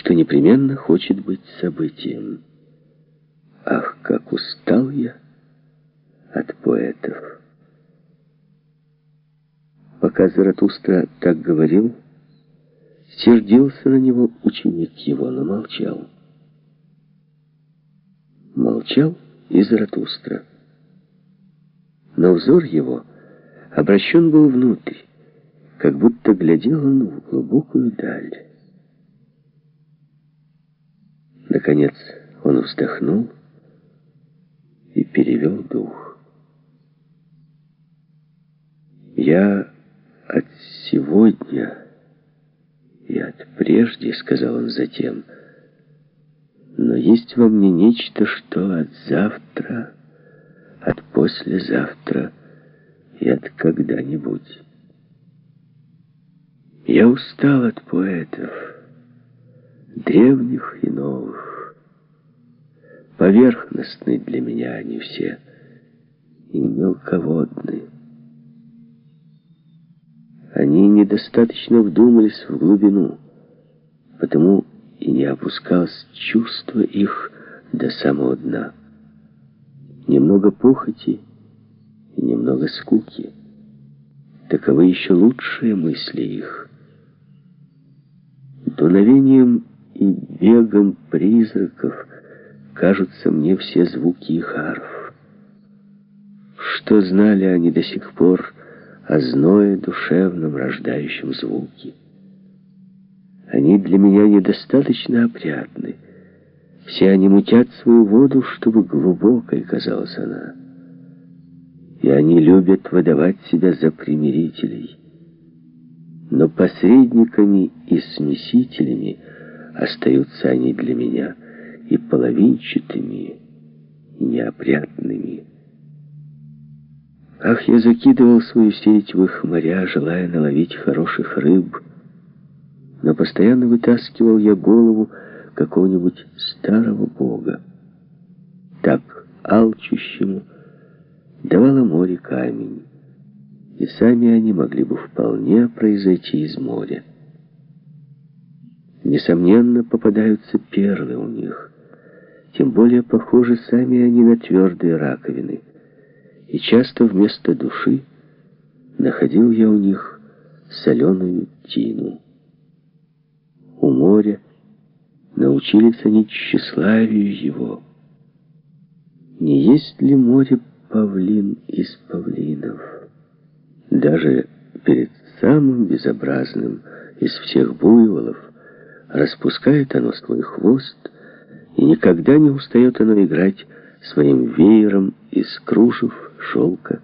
что непременно хочет быть событием. Ах, как устал я от поэтов! Пока Заратустра так говорил, сердился на него ученик его, но молчал. Молчал и Заратустра. Но взор его обращен был внутрь, как будто глядел он в глубокую даль. Наконец он вздохнул и перевел дух. «Я от сегодня и от прежде», — сказал он затем, — «но есть во мне нечто, что от завтра, от послезавтра и от когда-нибудь. Я устал от поэтов» древних и новых. Поверхностны для меня они все и мелководны. Они недостаточно вдумались в глубину, потому и не опускалось чувство их до самого дна. Немного похоти и немного скуки. Таковы еще лучшие мысли их. Дуновением и бегом призраков кажутся мне все звуки их арф. Что знали они до сих пор о зное душевном рождающем звуке? Они для меня недостаточно опрятны. Все они мутят свою воду, чтобы глубокой казалась она. И они любят выдавать себя за примирителей. Но посредниками и смесителями – остаются они для меня и половинчатыми, и неопрятными. Ах, я закидывал свою сеть в их моря, желая наловить хороших рыб, но постоянно вытаскивал я голову какого-нибудь старого бога. Так алчущему давало море камень, и сами они могли бы вполне произойти из моря. Несомненно, попадаются перлы у них. Тем более похожи сами они на твердые раковины. И часто вместо души находил я у них соленую тину. У моря научились они тщеславию его. Не есть ли море павлин из павлинов? Даже перед самым безобразным из всех буйволов Распускает оно свой хвост, и никогда не устает оно играть своим веером из кружев, шелка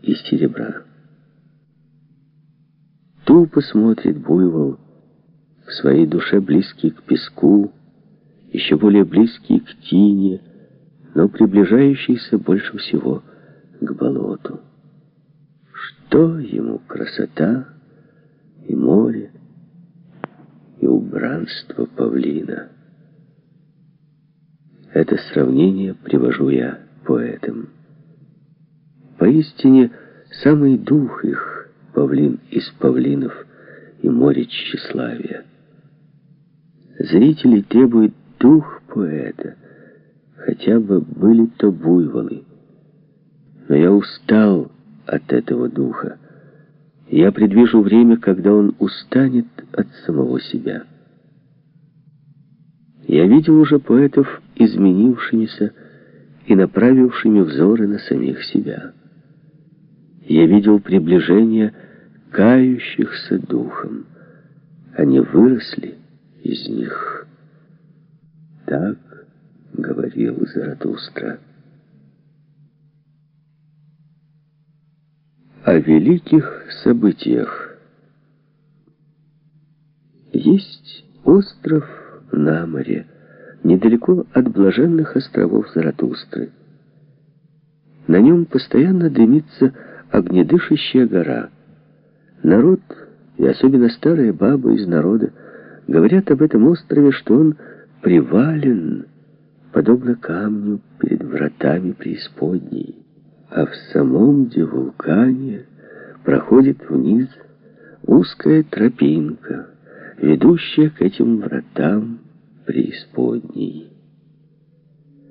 и серебра. Тупо смотрит буйвол, в своей душе близкий к песку, еще более близкий к тине, но приближающийся больше всего к болоту. Что ему красота и море, и убранство павлина. Это сравнение привожу я поэтам. Поистине, самый дух их, павлин из павлинов и море тщеславия. Зрители требуют дух поэта, хотя бы были то буйволы. Но я устал от этого духа. Я предвижу время, когда он устанет от самого себя. Я видел уже поэтов изменившимися и направившими взоры на самих себя. Я видел приближение кающихся духом. Они выросли из них. Так говорил Заратустра. О великих событиях. Есть остров на море, недалеко от блаженных островов Заратустры. На нем постоянно дымится огнедышащая гора. Народ, и особенно старые бабы из народа, говорят об этом острове, что он привален, подобно камню перед вратами преисподней а в самом вулкане проходит вниз узкая тропинка, ведущая к этим вратам преисподней.